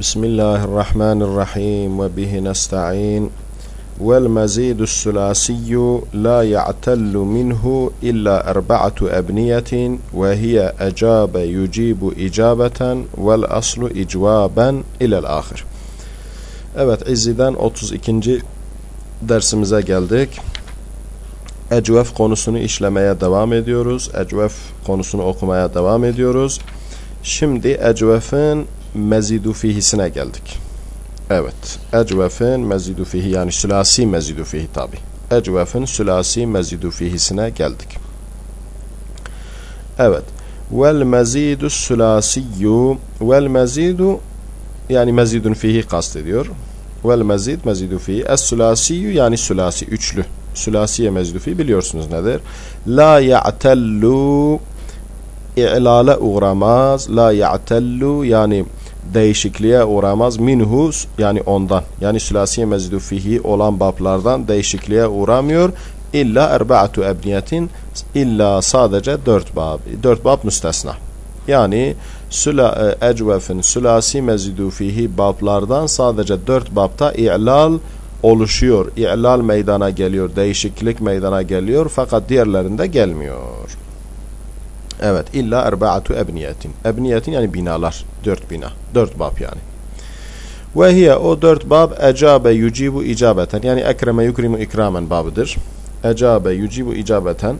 بسم الله الرحمن الرحيم وبه نستعين والمزيد الثلاثي لا يعتل منه إلا أربعة أبنية وهي أجاب يجيب إجابة والأصل إجوابا إلى الآخر Evet İzzi'den 32. dersimize geldik. Ecvef konusunu işlemeye devam ediyoruz. Ecvef konusunu okumaya devam ediyoruz. Şimdi ecvefin mezidu fihisine geldik. Evet. Ecvefin mezidu fihi yani sülasi mezidu fihi tabi. Ecvefin sülasi mezidu fihisine geldik. Evet. Vel mezidu sülasiyyu vel mezidu yani mezidun fihi kastediyor. Vel mezid mezidu fihi. Es sülasiyyu yani sülasi üçlü. Sülasiye mezidu fihi biliyorsunuz nedir? La ya'tellu i'lale uğramaz. La ya'tellu yani değişikliğe uğramaz. Minhu yani ondan. Yani sülasiye mezidu fihi olan bablardan değişikliğe uğramıyor. İlla erbaatu ebniyetin illa sadece dört bab. Dört bab müstesna. Yani süla, e, ecvefin sülasi mezidu fihi bablardan sadece dört babta i'lal oluşuyor. İ'lal meydana geliyor. Değişiklik meydana geliyor. Fakat diğerlerinde gelmiyor. Evet. illa erbaatu ebniyetin. Ebniyetin yani binalar. Dört bina. Dört bab yani. Ve hiye o dört bab ecabe yucibu icabeten. Yani ekreme yukrimu ikramen babıdır. Ecabe yucibu icabeten.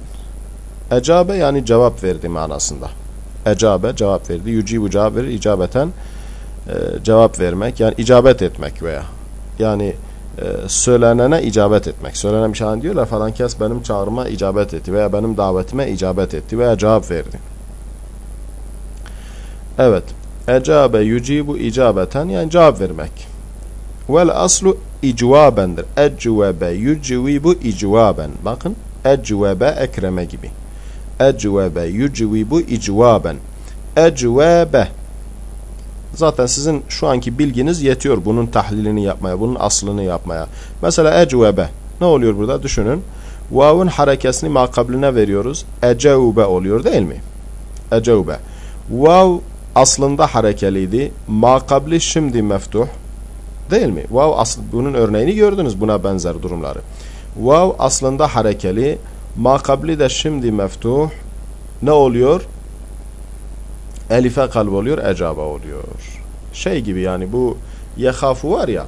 Ecabe yani cevap verdi manasında. Ecabe cevap verdi. Yucibu cevap verir. icabeten e, cevap vermek. Yani icabet etmek veya yani e, söylenene icabet etmek. Söylenen bir şey diyorlar falan kes benim çağrıma icabet etti veya benim davetime icabet etti veya cevap verdi. Evet. Ecabe yucibu icabeten yani cevap vermek. Vel aslu icvabendir. Ecvebe yucibu icvaben. Bakın. Ecvebe ekreme gibi. Ecvebe yucibu icvaben. Ecvebe Zaten sizin şu anki bilginiz yetiyor bunun tahlilini yapmaya, bunun aslını yapmaya. Mesela ecvebe. Ne oluyor burada? Düşünün. Vav'ın harekesini makabline veriyoruz. Ecevbe oluyor değil mi? Ecevbe. Vav aslında harekeliydi. Makabli şimdi meftuh. Değil mi? Vav asl bunun örneğini gördünüz buna benzer durumları. Vav aslında harekeli. Makabli de şimdi meftuh. Ne oluyor? Elife kalb oluyor, ecaba oluyor. Şey gibi yani bu yehafu var ya,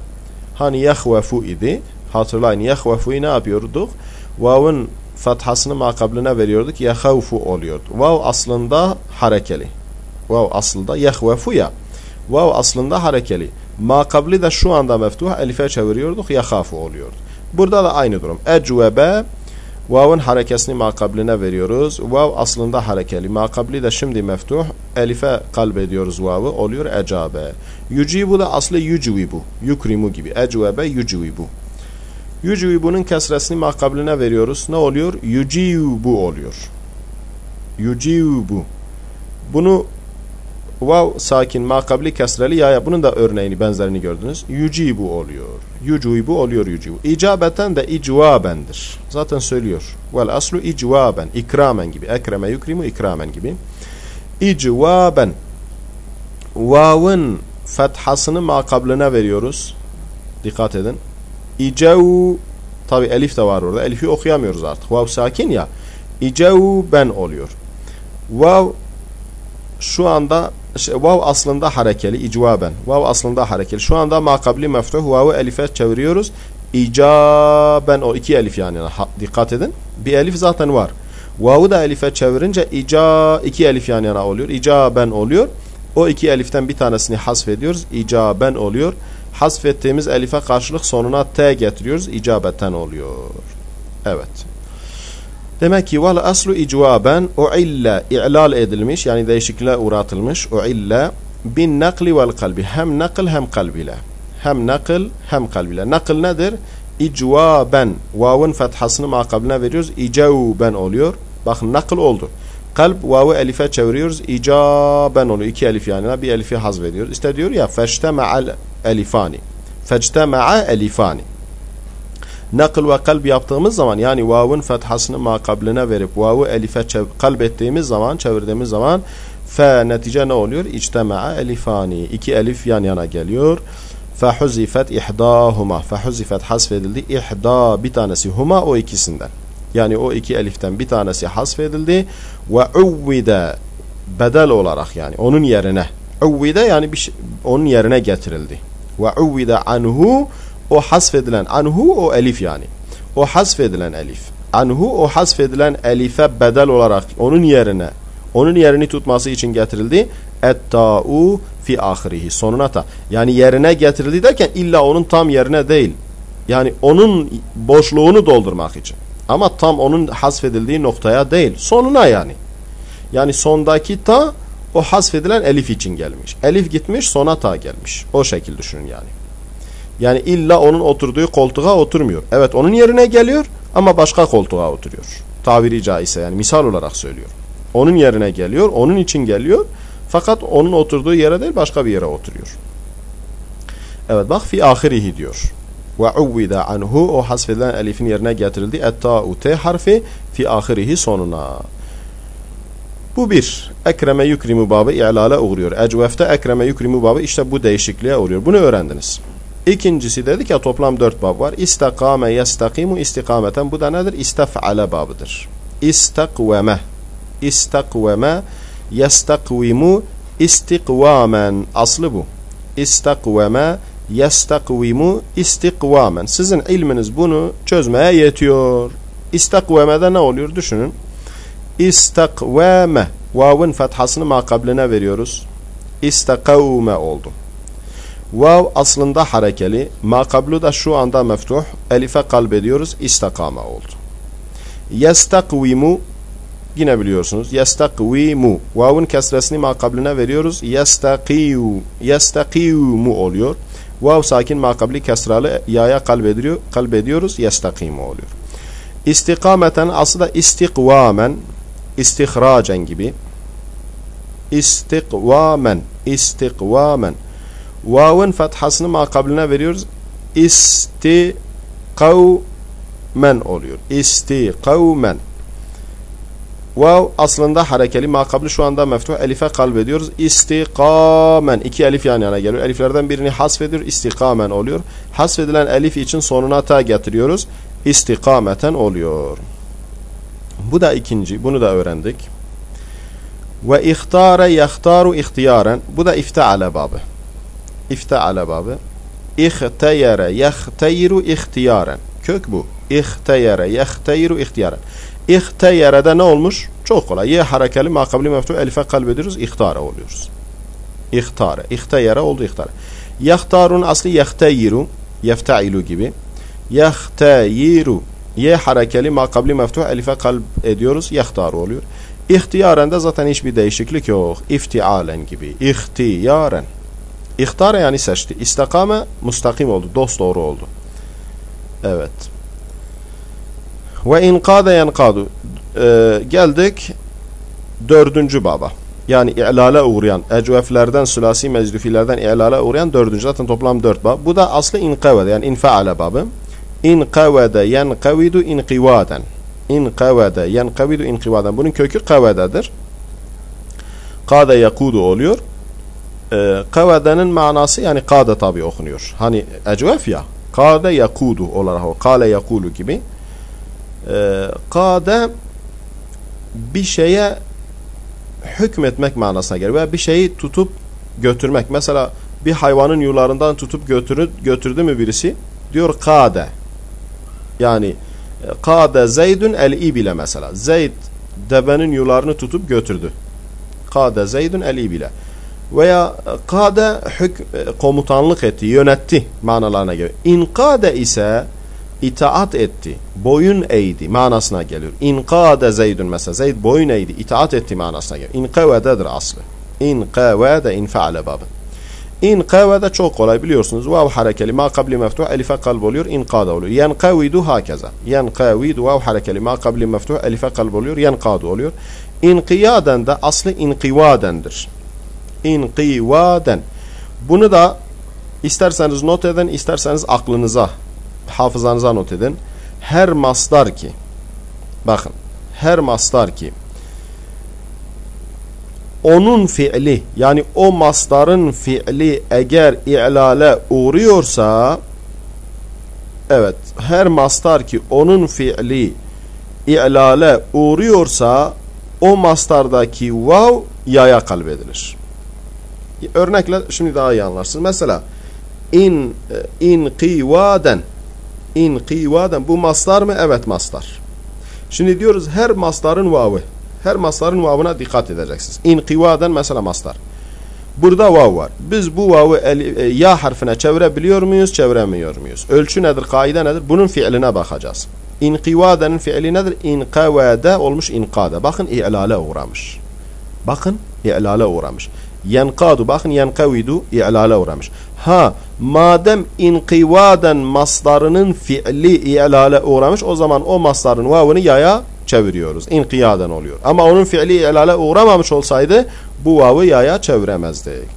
hani yehvefu idi, hatırlayın yehvefu'yu ne yapıyorduk? Vav'ın fathasını makabline veriyorduk, yehevfu oluyordu. Vav aslında harekeli. Vav aslında yehvefu ya. Vav aslında harekeli. Makabli de şu anda meftuh, elife çeviriyorduk, yehafu oluyordu. Burada da aynı durum. Ecvebe Vav'ın harekesini makabline veriyoruz. Vav aslında harekeli. Makabli de şimdi meftuh. Elife kalbediyoruz vav'ı. Oluyor ecabe. Yucibu da aslı yucibu. Yukrimu gibi. Ecvebe yucibu. Yucibu'nun kesresini makabline veriyoruz. Ne oluyor? Yucibu oluyor. Yucibu. Bunu vav sakin makabli kesreli ya bunun da örneğini benzerini gördünüz. Yucibu oluyor. Yucibu oluyor yucibu. İcabeten de icvabendir. Zaten söylüyor. Vel aslu icvaben. ikramen gibi. Ekreme yukrimu ikramen gibi. İcvaben. Vav'ın fethasını makabline veriyoruz. Dikkat edin. İcev tabi elif de var orada. Elifi okuyamıyoruz artık. Vav sakin ya. İcev ben oluyor. Vav şu anda şey, vav aslında harekeli icvaben. Vav aslında harekeli. Şu anda makabli meftuh vav'ı elife çeviriyoruz. İcaben o iki elif yani. Ha, dikkat edin. Bir elif zaten var. Vav'ı da elife çevirince ica iki elif yan yana oluyor. İcaben oluyor. O iki eliften bir tanesini hasfediyoruz. İcaben oluyor. Hasfettiğimiz elife karşılık sonuna t getiriyoruz. İcabeten oluyor. Evet. Demek ki vel aslu icvaben uilla i'lal edilmiş yani değişikliğe uğratılmış uilla bin nakli vel kalbi. Hem nakıl hem kalbiyle hem nakıl hem kalbiyle nakıl nedir? İcvaben vavun fethasını makabline veriyoruz. İcavben oluyor. Bakın nakıl oldu. Kalp vavu elife çeviriyoruz. İcaben oluyor. İki elif yani. Bir elifi hazvediyoruz işte diyor ya feçtema'al elifani. Feçtema'a elifani nakıl ve kalb yaptığımız zaman yani vav'ın fethasını makabline verip vav'ı elife kalb ettiğimiz zaman çevirdiğimiz zaman Fe netice ne oluyor? İctema'a elifani. İki elif yan yana geliyor. Fehuzifet ihdahuma. Fehuzifet hasfedildi. İhda bir tanesi huma o ikisinden. Yani o iki eliften bir tanesi hasfedildi. Ve uvvide bedel olarak yani onun yerine. Uvvide yani bir şey, onun yerine getirildi. Ve uvvide anhu o hasfedilen anhu o elif yani. O hasfedilen elif. Anhu o hasfedilen elife bedel olarak onun yerine onun yerini tutması için getirildi. Etta'u fi ahirihi. Sonuna ta. Yani yerine getirildi derken illa onun tam yerine değil. Yani onun boşluğunu doldurmak için. Ama tam onun hasfedildiği noktaya değil. Sonuna yani. Yani sondaki ta o hasfedilen elif için gelmiş. Elif gitmiş sona ta gelmiş. O şekil düşünün yani. Yani illa onun oturduğu koltuğa oturmuyor. Evet onun yerine geliyor ama başka koltuğa oturuyor. Tabiri caizse yani misal olarak söylüyor. Onun yerine geliyor, onun için geliyor. Fakat onun oturduğu yere değil başka bir yere oturuyor. Evet bak fi ahirihi diyor. Ve uvvida anhu o hasfedilen elifin yerine getirildi. Etta'u t harfi fi ahirihi sonuna. Bu bir. Ekreme yukrimu babı i'lale uğruyor. Ecvefte ekreme yukrimu babı işte bu değişikliğe uğruyor. Bunu öğrendiniz. İkincisi dedik ya toplam dört bab var. İstakame yestakimu istikameten. Bu da nedir? İstef'ale babıdır. İstakveme. İstakveme yestakvimu istikvamen. Aslı bu. İstakveme yestakvimu istikvamen. Sizin ilminiz bunu çözmeye yetiyor. İstakveme'de ne oluyor? Düşünün. İstakveme. Vav'ın fethasını makabline veriyoruz. İstakavme oldu. Vav aslında harekeli. Makablu da şu anda meftuh. Elife kalbediyoruz. İstakame oldu. Yestakvimu yine biliyorsunuz. Yestakvimu. Vav'ın kesresini makabline veriyoruz. Yestakiyu. Yestakiyu oluyor. Vav sakin makabli kesralı yaya kalbediyor, kalbediyoruz. Yestakimu oluyor. İstikameten aslında istikvamen istihracen gibi. İstikvamen. İstikvamen. Vav'ın fethasını makabline veriyoruz. İstikavmen oluyor. İstikavmen. Vav aslında harekeli makabli şu anda meftuh elife kalbediyoruz. İstikamen. iki elif yan yana geliyor. Eliflerden birini hasfediyor. İstikamen oluyor. Hasfedilen elif için sonuna ta getiriyoruz. İstikameten oluyor. Bu da ikinci. Bunu da öğrendik. Ve ihtare yahtaru ihtiyaren. Bu da ifteale babı. İfteale babı. İhteyere yahteyru ihtiyaren. Kök bu. İhteyere yahteyru ihtiyaren. İhteyere'de ne olmuş? Çok kolay. Y harekeli makabli meftu elife kalbediyoruz. İhtare oluyoruz. İhtare. İhteyere oldu ihtare. Yahtarun aslı yahteyiru. Yeftailu gibi. Yahteyiru. Y harekeli makabli meftu elife kalb ediyoruz. Yahtaru oluyor. İhtiyaren de zaten hiçbir değişiklik yok. İftialen gibi. İhtiyaren. İhtare yani seçti. İstakame mustakim oldu. Dost doğru oldu. Evet. Ve inkade yenkadu. Ee, geldik dördüncü baba. Yani i'lale uğrayan, ecveflerden, sülasi mecdufilerden i'lale uğrayan dördüncü. Zaten toplam dört bab. Bu da aslı inkavede yani infaale babı. İnkavede yenkavidu inkivaden. İnkavede yenkavidu inkivaden. Bunun kökü kavededir. Kade yakudu oluyor. Ee, kavedenin manası yani kade tabi okunuyor. Hani ecvef ya. Kade yakudu olarak o. Kale yakulu gibi e, kade bir şeye hükmetmek manasına gelir. Veya bir şeyi tutup götürmek. Mesela bir hayvanın yularından tutup götürü, götürdü mü birisi? Diyor kade. Yani e, kade zeydün el ibile mesela. Zeyd devenin yularını tutup götürdü. Kade zeydün el ibile. Veya kade hük, e, komutanlık etti, yönetti manalarına göre. İnkade ise itaat etti, boyun eğdi manasına gelir. İnkade Zeydun mesela. Zeyd boyun eğdi, itaat etti manasına gelir. İnkavededir aslı. İnkavede infaale babı. İnkavede çok kolay biliyorsunuz. Vav harekeli ma kabli meftuh elife kalb oluyor. İnkade oluyor. Yenkavidu hakeza. Yenkavidu vav harekeli ma kabli meftuh elife kalb oluyor. Yenkadu oluyor. İnkiyaden de aslı inkivadendir. İnkivaden. Bunu da isterseniz not edin, isterseniz aklınıza hafızanıza not edin. Her mastar ki bakın her mastar ki onun fiili yani o mastarın fiili eğer i'lale uğruyorsa evet her mastar ki onun fiili i'lale uğruyorsa o mastardaki vav yaya kalbedilir. Örnekle şimdi daha iyi anlarsın. Mesela in in qivaden in qivaden bu mastar mı? Evet mastar. Şimdi diyoruz her mastarın vavı. Her mastarın vavına dikkat edeceksiniz. İn qivaden mesela mastar. Burada vav var. Biz bu vavı el, e, ya harfine çevirebiliyor muyuz, çeviremiyor muyuz? Ölçü nedir, kaide nedir? Bunun fiiline bakacağız. İnkivadenin fiili nedir? İnkavade olmuş inkade. Bakın i'lale uğramış. Bakın i'lale uğramış. Yenkadu bakın yenkavidu i'lale uğramış. Ha madem inkivaden maslarının fiili i'lale uğramış o zaman o masların vavını yaya çeviriyoruz. İnkiyaden oluyor. Ama onun fiili i'lale uğramamış olsaydı bu vavı yaya çeviremezdik.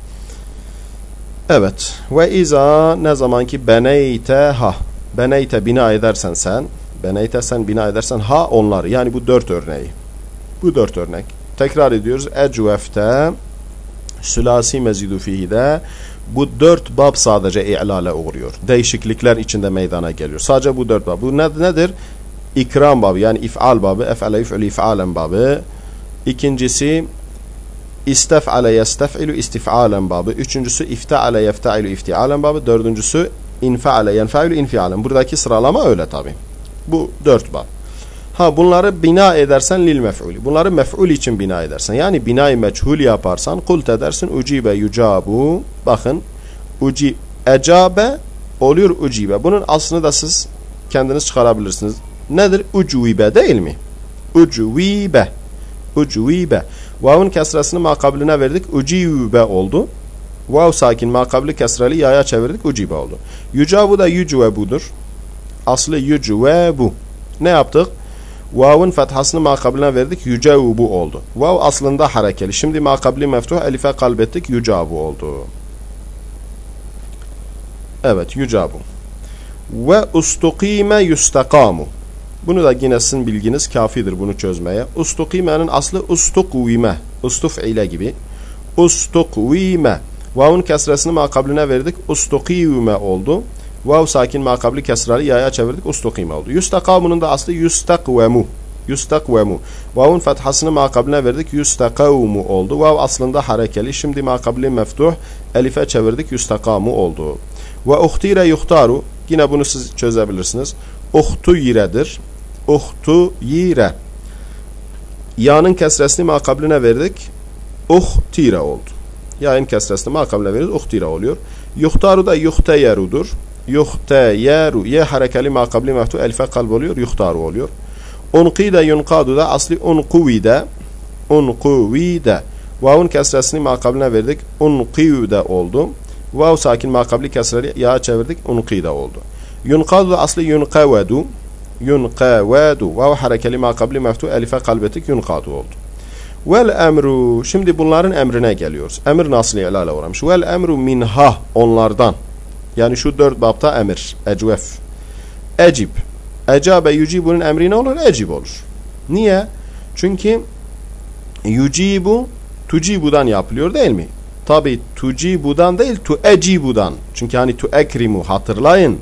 Evet. Ve iza ne zaman ki beneyte ha. Beneyte bina edersen sen beneyte sen bina edersen ha onlar. Yani bu dört örneği. Bu dört örnek. Tekrar ediyoruz. Ecvefte sülasi mezidu fihide bu dört bab sadece i'lale uğruyor. Değişiklikler içinde meydana geliyor. Sadece bu dört bab. Bu nedir? İkram babı yani if'al babı. Ef'ale if'ül if'alen babı. İkincisi istef'ale yestef'ilu istif'alen babı. Üçüncüsü ifta'ale yeftailu iftialen babı. Dördüncüsü infa'ale yenfailu infialen. Buradaki sıralama öyle tabi. Bu dört bab. Ha bunları bina edersen lil mef'uli. Bunları mef'ul için bina edersen. Yani binayı meçhul yaparsan kult edersin ucibe yucabu. Bakın uci ecabe oluyor ucibe. Bunun aslını da siz kendiniz çıkarabilirsiniz. Nedir? Ucuibe değil mi? Ucuibe. Ucuibe. Vav'ın kesresini makabline verdik. Ucibe oldu. Vav sakin makabli kesreli yaya çevirdik. Ucibe oldu. Yucabu da yucuvebudur. Aslı yucuvebu. Ne yaptık? Vav'ın fethasını makabline verdik. Yücevubu oldu. Vav aslında harekeli. Şimdi makabli meftuh elife kalbettik. Yücabu oldu. Evet yücabu. Ve ustukime yustakamu. Bunu da yine sizin bilginiz kafidir bunu çözmeye. Ustukime'nin aslı ustukvime. Ustuf ile gibi. Ustukvime. Vav'ın kesresini makabline verdik. Ustukivme oldu. Vav sakin makabli kesrali yaya çevirdik. Ustukime oldu. Yustakamunun da aslı yustakvemu. Yustakvemu. Vav'un fethasını makabline verdik. Yustakavmu oldu. Vav aslında harekeli. Şimdi makabli meftuh. Elife çevirdik. Yustakamu oldu. Ve uhtire yuhtaru. Yine bunu siz çözebilirsiniz. Uhtu yiredir. Uhtu yire. Ya'nın kesresini makabline verdik. Uhtire oldu. Ya'nın kesresini makabline veririz. Uhtire oluyor. Yuhtaru da yuhteyerudur. Yuhteyeru. Ye harekeli makabli meftu elfe kalb oluyor. Yuhtaru oluyor. Unqide yunkadu da asli unquvide. Unquvide. Vav'un kesresini makabline verdik. Unqivde oldu. Vav sakin makabli kesreli ya çevirdik. Unqide oldu. Yunkadu da asli yunqavedu. Yunqavedu. Vav harekeli makabli meftu elife kalbetik yunkadu oldu. Vel emru. Şimdi bunların emrine geliyoruz. Emir nasıl ilale uğramış? Vel emru minha onlardan. Yani şu dört babta emir. Ecvef. Ecib. Ecabe yucibunun emri ne olur? Ecib olur. Niye? Çünkü yucibu tucibudan yapılıyor değil mi? Tabi tucibudan değil tu ecibudan. Çünkü hani tu ekrimu hatırlayın.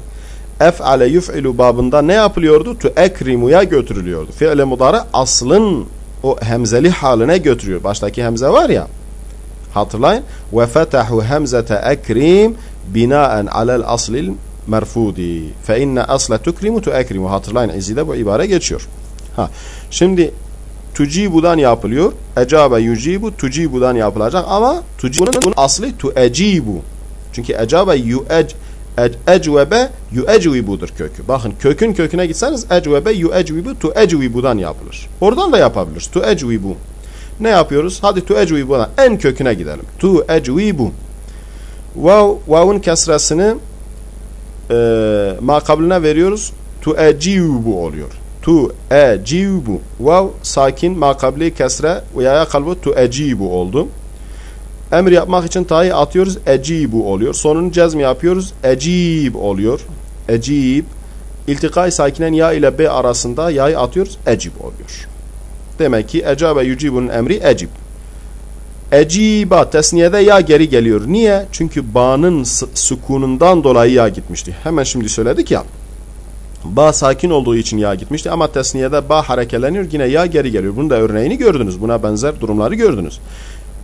Ef'ale yuf'ilu babında ne yapılıyordu? Tu ekrimuya götürülüyordu. Fi'le mudare aslın o hemzeli haline götürüyor. Baştaki hemze var ya. Hatırlayın. Ve fetahu hemzete ekrim binaen alel aslil merfudi. Fe inne asle tukrimu tu ekrimu. Hatırlayın. İzide bu ibare geçiyor. Ha. Şimdi tucibudan yapılıyor. Ecabe yucibu tucibudan yapılacak ama tucibunun aslı tu ecibu. Çünkü ecabe yu ec ecvebe yu ecvibudur kökü. Bakın kökün köküne gitseniz ecvebe yu ecvibu tu ecvibudan yapılır. Oradan da yapabiliriz. Tu ecvibu. Ne yapıyoruz? Hadi tu ecvibudan en köküne gidelim. Tu ecvibu. Vav, vav'ın kesresini e, makabline veriyoruz. Tu ecibu oluyor. Tu ecibu. Vav sakin makabli kesre yaya kalbu tu ecibu oldu. Emir yapmak için ta'yı atıyoruz. Ecibu oluyor. Sonunu cezm yapıyoruz. Ecib oluyor. Ecib. İltikai sakinen ya ile b arasında ya'yı atıyoruz. Ecib oluyor. Demek ki ecabe yucibunun emri ecib. Eciba tesniyede ya geri geliyor. Niye? Çünkü ba'nın sükunundan dolayı ya gitmişti. Hemen şimdi söyledik ya. Ba sakin olduğu için ya gitmişti ama tesniyede ba harekeleniyor yine ya geri geliyor. Bunun da örneğini gördünüz. Buna benzer durumları gördünüz.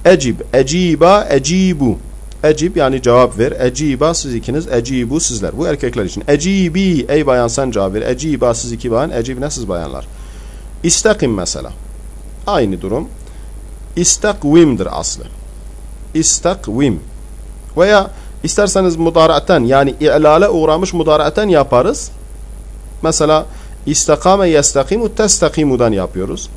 Ecib, eciba, ecibu. Ecib yani cevap ver. Eciba siz ikiniz, ecibu sizler. Bu erkekler için. Ecibi, ey bayan sen cevap ver. Eciba siz iki bayan, ecib ne siz bayanlar. İstakim mesela. Aynı durum. İstakvimdir aslı. İstakvim. Veya isterseniz mudaraten yani i'lale uğramış mudaraten yaparız. Mesela istakame yestakimu testakimudan yapıyoruz.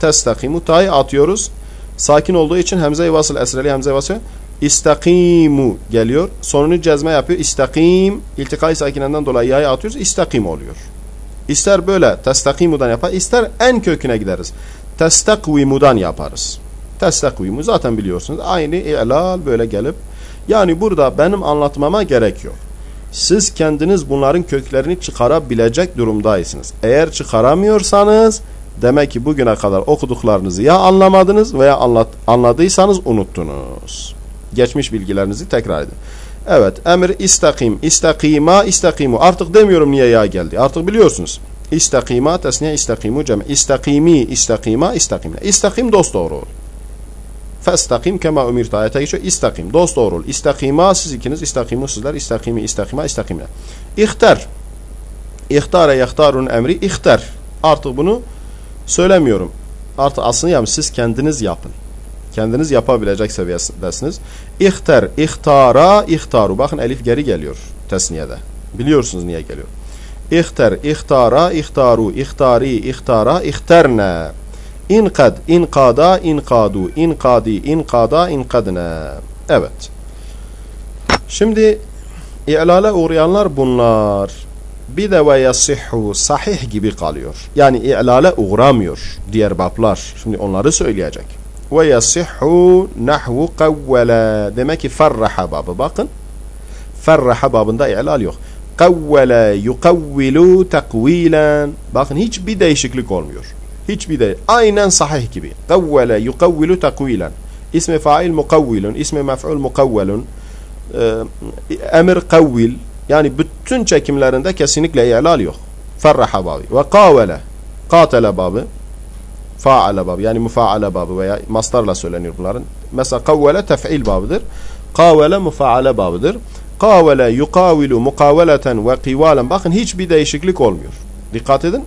Testakimu ta'yı atıyoruz. Sakin olduğu için hemze-i vasıl esreli hemze-i vasıl istakimu geliyor. Sonunu cezme yapıyor. İstakim iltikai sakinenden dolayı ya'yı atıyoruz. İstakim oluyor. İster böyle testakimudan yapar, ister en köküne gideriz. Testakvimudan yaparız. Testakvimu zaten biliyorsunuz. Aynı i'lal böyle gelip yani burada benim anlatmama gerek yok. Siz kendiniz bunların köklerini çıkarabilecek durumdaysınız. Eğer çıkaramıyorsanız demek ki bugüne kadar okuduklarınızı ya anlamadınız veya anlat, anladıysanız unuttunuz. Geçmiş bilgilerinizi tekrar edin. Evet emir istakim, istakima, istakimu. Artık demiyorum niye ya geldi. Artık biliyorsunuz. İstakima, tesniye, istakimu, cem. İstakimi, istakima, istakimle. İstakim dost doğru ol. Festakim kema umirtu ayete geçiyor. İstakim. Dost doğru. İstakima siz ikiniz. İstakimu sizler. İstakimi, istakima, istakimle. İhtar. İhtare yahtarun emri. İhtar. Artık bunu söylemiyorum. Artık aslında yani siz kendiniz yapın. Kendiniz yapabilecek seviyesindesiniz. İhtar, ihtara, ihtaru. Bakın elif geri geliyor tesniyede. Biliyorsunuz niye geliyor. İhtar, ihtara, ihtaru, ihtari, ihtara, ihtarna. İnkad, inkada, inkadu, inkadi, inkada, inkadna. Evet. Şimdi i'lale uğrayanlar bunlar. Bir de ve yasihhu sahih gibi kalıyor. Yani i'lale uğramıyor diğer bablar. Şimdi onları söyleyecek. Ve yasihhu nahvu kavvela. Demek ki ferraha babı. Bakın. Ferraha babında i'lal yok. Kavvela yukavvilu takvilen. Bakın hiçbir değişiklik olmuyor. Hiçbir de aynen sahih gibi. Kavvele yukavvilu takvilen. İsmi fail mukavvilun, ismi mef'ul mukavvelun. Ee, emir kavvil. Yani bütün çekimlerinde kesinlikle i'lal yok. Ferraha babı. Ve kavvele. Katele babı. Faale babı. Yani mufaale babı veya mastarla söyleniyor bunların. Mesela kavvele tef'il babıdır. Kavvele mufaale babıdır. Kavvele yukavilu mukaveleten ve kivalen. Bakın hiçbir değişiklik olmuyor. Dikkat edin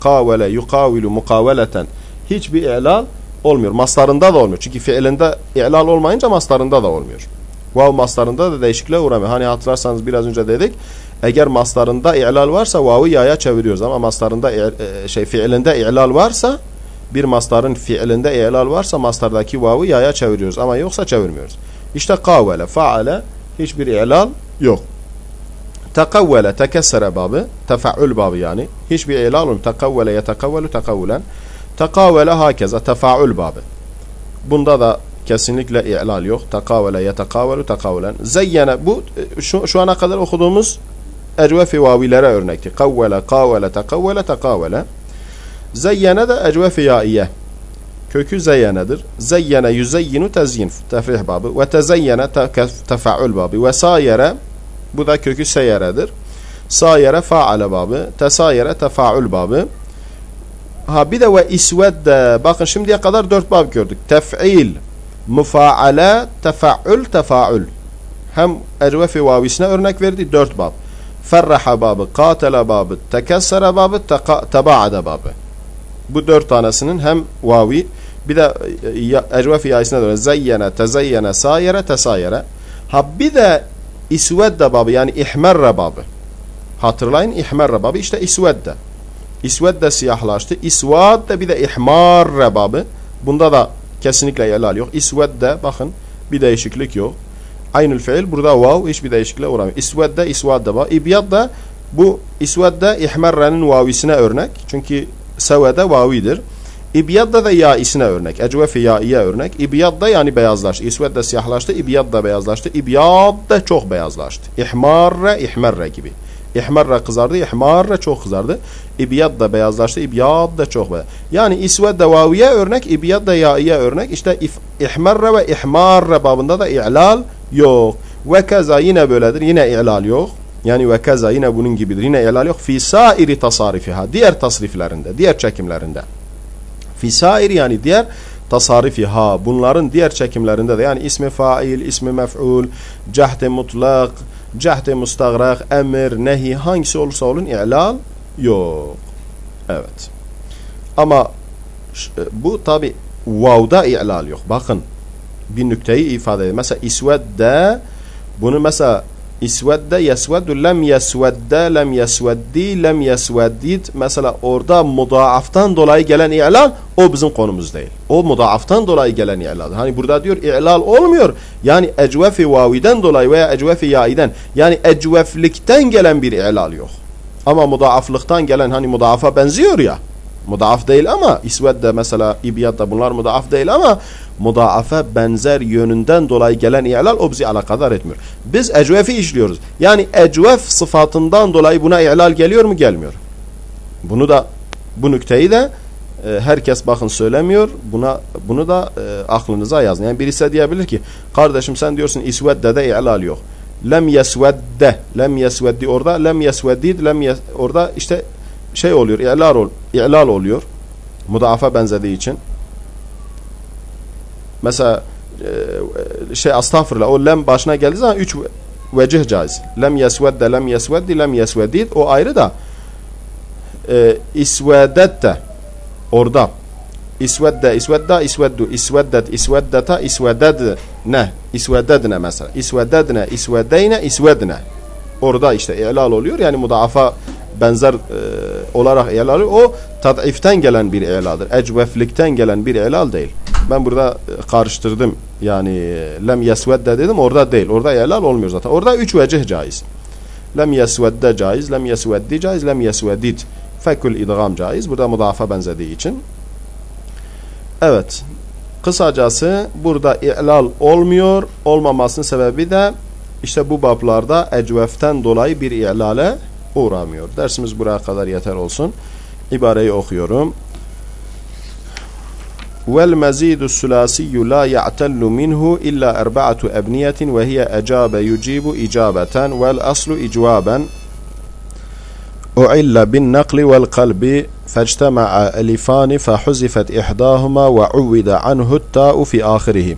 kavele yukavilu mukaveleten hiçbir i'lal olmuyor. Maslarında da olmuyor. Çünkü fiilinde i'lal olmayınca maslarında da olmuyor. Vav maslarında da değişikliğe uğramıyor. Hani hatırlarsanız biraz önce dedik. Eğer maslarında i'lal varsa vav'ı yaya çeviriyoruz ama maslarında e, şey fiilinde i'lal varsa bir masların fiilinde i'lal varsa maslardaki vav'ı yaya çeviriyoruz ama yoksa çevirmiyoruz. İşte kavvele, faale hiçbir i'lal yok. Tekavvele, tekessere babı, tefaül babı yani. Hiçbir ilal olmuyor. Tekavvele, yetekavvelu, tekavvulen. Tekavvele hakeza, tefaül babı. Bunda da kesinlikle i'lal yok. Tekavvele, yetekavvelu, tekavvulen. Zeyyene, bu şu, şu ana kadar okuduğumuz ecvefi vavilere örnekti. Kavvele, kavvele, tekavvele, tekavvele. Zeyyene de ecvefi yaiye. Kökü zeyyenedir. Zeyyene yüzeyyinu tezyin. Tefrih babı. Ve tezeyyene tefaül babı. Ve sayere bu da kökü seyeredir. Sayere faale babı. Tesayere tefaül babı. Ha bir de ve isvedde. Bakın şimdiye kadar dört bab gördük. Tef'il, mufaale, tefaül, tefaül. Hem ervefi vavisine örnek verdi. Dört bab. Ferraha babı, katele babı, tekessere babı, tebaade babı. Bu dört tanesinin hem vavi bir de ecvefi yaisine dönüyor. Zeyyene, tezeyyene, sayere, tesayere. Ha bir de İsvedde babı yani ihmerre babı. Hatırlayın ihmerre babı işte isvedde. İsvedde siyahlaştı. İsvad da bir de ihmarre babı. Bunda da kesinlikle yerler yok. İsvedde bakın bir değişiklik yok. Aynı fiil burada vav hiçbir değişikliğe uğramıyor. İsvedde isvadde babı. İbyad da bu isvedde ihmerre'nin vavisine örnek. Çünkü sevede vavidir. İbyadda da ya isine örnek. Ecvefi yaiye örnek. İbyadda yani beyazlaştı. İsved de siyahlaştı. İbyad da beyazlaştı. İbyad da çok beyazlaştı. İhmarre, ihmerre gibi. İhmarra kızardı, ihmarra çok kızardı. İbyad da beyazlaştı, ibyad da çok beyaz. Yani isvedde vaviye örnek, ibyad da yaiye örnek. İşte ihmarra ve ihmarra babında da i'lal yok. Ve keza yine böyledir, yine i'lal yok. Yani ve keza yine bunun gibidir. Yine i'lal yok. Fi sairi tasarifiha. Diğer tasriflerinde, diğer çekimlerinde. Fi sair yani diğer tasarifiha. Bunların diğer çekimlerinde de yani ismi fail, ismi mef'ul, cehde mutlak, cehde mustagrak, emir, nehi hangisi olursa olun i'lal yok. Evet. Ama e, bu tabi vav'da i'lal yok. Bakın bir nükteyi ifade ediyor. Mesela isvedde bunu mesela İsvedde yesveddu lem yesvedde lem yesveddi lem yesveddid mesela orada mudaaftan dolayı gelen i'lal o bizim konumuz değil. O mudaaftan dolayı gelen i'lal. Hani burada diyor i'lal olmuyor. Yani ecvefi vaviden dolayı veya ecvefi yaiden yani ecveflikten gelen bir i'lal yok. Ama mudaaflıktan gelen hani mudaafa benziyor ya. Mudaaf değil ama İsvedde mesela İbiyat'ta bunlar mudaaf değil ama mudaafe benzer yönünden dolayı gelen i'lal o bizi alakadar etmiyor. Biz ecvefi işliyoruz. Yani ecvef sıfatından dolayı buna i'lal geliyor mu gelmiyor. Bunu da bu nükteyi de e, herkes bakın söylemiyor. Buna bunu da e, aklınıza yazın. Yani birisi diyebilir ki kardeşim sen diyorsun isvedde de i'lal yok. Lem yesvedde lem yesveddi orada lem yesveddid lem yes, orada işte şey oluyor i'lal, ol, i'lal oluyor. Mudaafa benzediği için. Mesela e, şey astağfurullah o lem başına geldiği zaman üç vecih caiz. Lem yesvedde, lem yesveddi, lem yesveddid o ayrı da e, isvedette orada isvedde, isvedda, isveddu, isveddet, isveddeta, isveddedne, isveddedne mesela. İsveddedne, isveddeyne, isvedne. Orada işte i'lal oluyor. Yani mudaafa benzer e, olarak i'lal O tad'iften gelen bir i'laldır. Ecveflikten gelen bir i'lal değil. Ben burada e, karıştırdım. Yani e, lem yesvedde dedim orada değil. Orada elal olmuyor zaten. Orada üç vecih caiz. Lem yesvedde caiz, lem yesveddi caiz, lem yesvedid. Fekül idgam caiz. Burada mudafa benzediği için. Evet. Kısacası burada i'lal olmuyor. Olmamasının sebebi de işte bu bablarda ecveften dolayı bir i'lale uğramıyor. Dersimiz buraya kadar yeter olsun. İbareyi okuyorum. Vel mezidu sülasiyyü la ya'tellu minhu illa erba'atu ebniyetin ve hiye ecabe yucibu icabeten vel aslu icvaben أعل بالنقل والقلب فاجتمع ألفان فحذفت إحداهما وعود عنه التاء في آخره.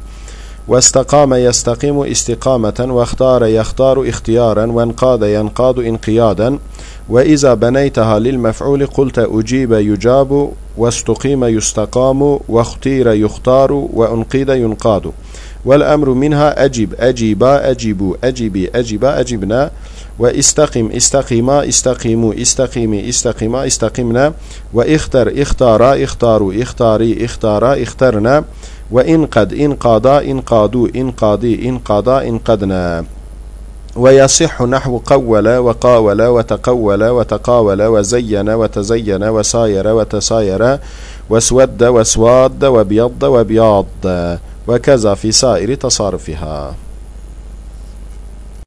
واستقام يستقيم استقامة واختار يختار اختيارا وانقاد ينقاد انقيادا. وإذا بنيتها للمفعول قلت أجيب يجاب واستقيم يستقام واختير يختار وأنقيد ينقاد. والأمر منها أجب أجيبا أجيبوا أجيبي أجيبا أجبنا وإستقم استقيما استقيموا استقيمي استقيما استقمنا وإختر اختارا اختاروا إختاري اختارا إخترنا. وإنقد إنقادا إنقادوا إنقادي إنقادا إنقدنا. ويصح نحو قول وقاول وتقول وتقاول وزين وتزين وساير وتساير. واسود واسواد وبيض وبياض وكذا في سائر تصارفها.